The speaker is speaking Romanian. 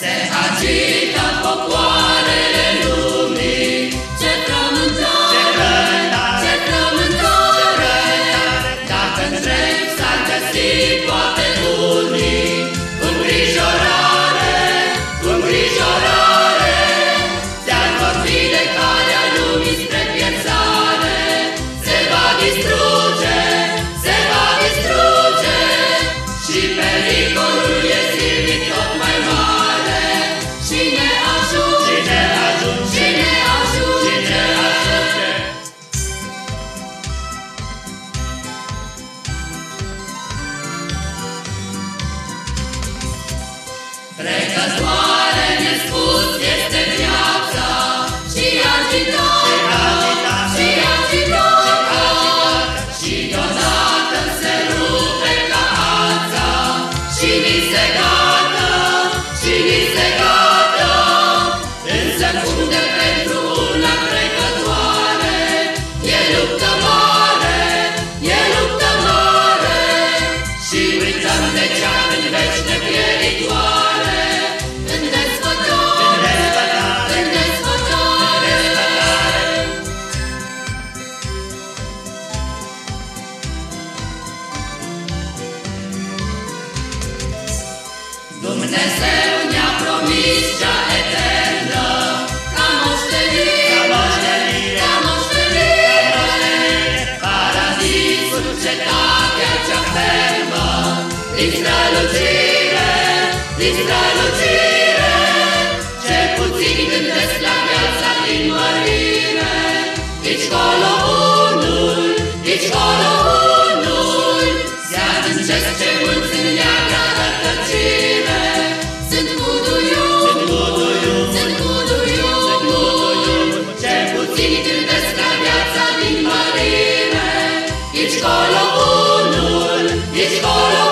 Se agită popoarele lumii. Ce frământare, ce frământare, ce frământare. Dacă întreb s-ar găsi poate Trecătoare nespus este viața și agitată, și agitată, și deodată se rupe ca ața și ni se gata, și ni se gata, însă funde pentru una trecătoare, e luptă mare, e luptă mare, și uităm de cea în veci nepieritoare, Dumnezeu ne-a promis cea eternă, ca moștenire, Ca moștenire, ca moștenire, paradisul, cetatea cea fermă, din strălucire, din strălucire, ce puțin gândesc la viața din mărire, nici colo Puțini iubesc la viața din mărime, Ești colo unul, ești colo